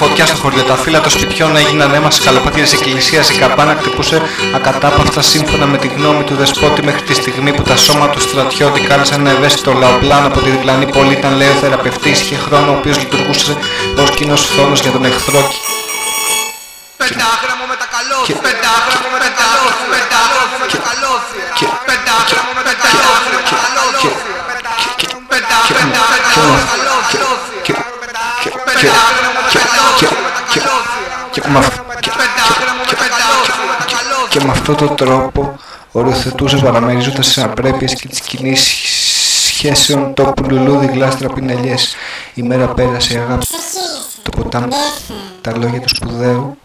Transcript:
φωτιά στο χωριό. Τα φύλλα των σπιτιών έγιναν αίμα στις καλοπάτιες εκκλησίας. Η καμπάνα χτυπούσε ακατάπαυστα σύμφωνα με τη γνώμη του δεσπότη μέχρι τη στιγμή που τα σώματα του στρατιώτη κάλεσαν ένα ευαίσθητο λαοπλάνο από τη διπλανή πόλη. Ήταν λέει ο θεραπευτής, είχε χρόνο ο οποίος λειτουργούσε ως κοινός φθόνος για τον εχθρό. Πεντάγραμμο με τα καλώθια, πεντάγραμμο με τα καλώθια, πεντάγραμμο με τα καλώθια, πεντάγραμμο με τα καλώθια, πεντάγραμμο με τα Και με αυτόν τον τρόπο οριοθετούσε παραμερίζοντας τις απρέπειες και τις κοινής σχέσεων τόπου λουλούδι γλάστρα πινελιές. Η μέρα πέρασε αγάπη το ποτάμι, τα λόγια του σπουδαίου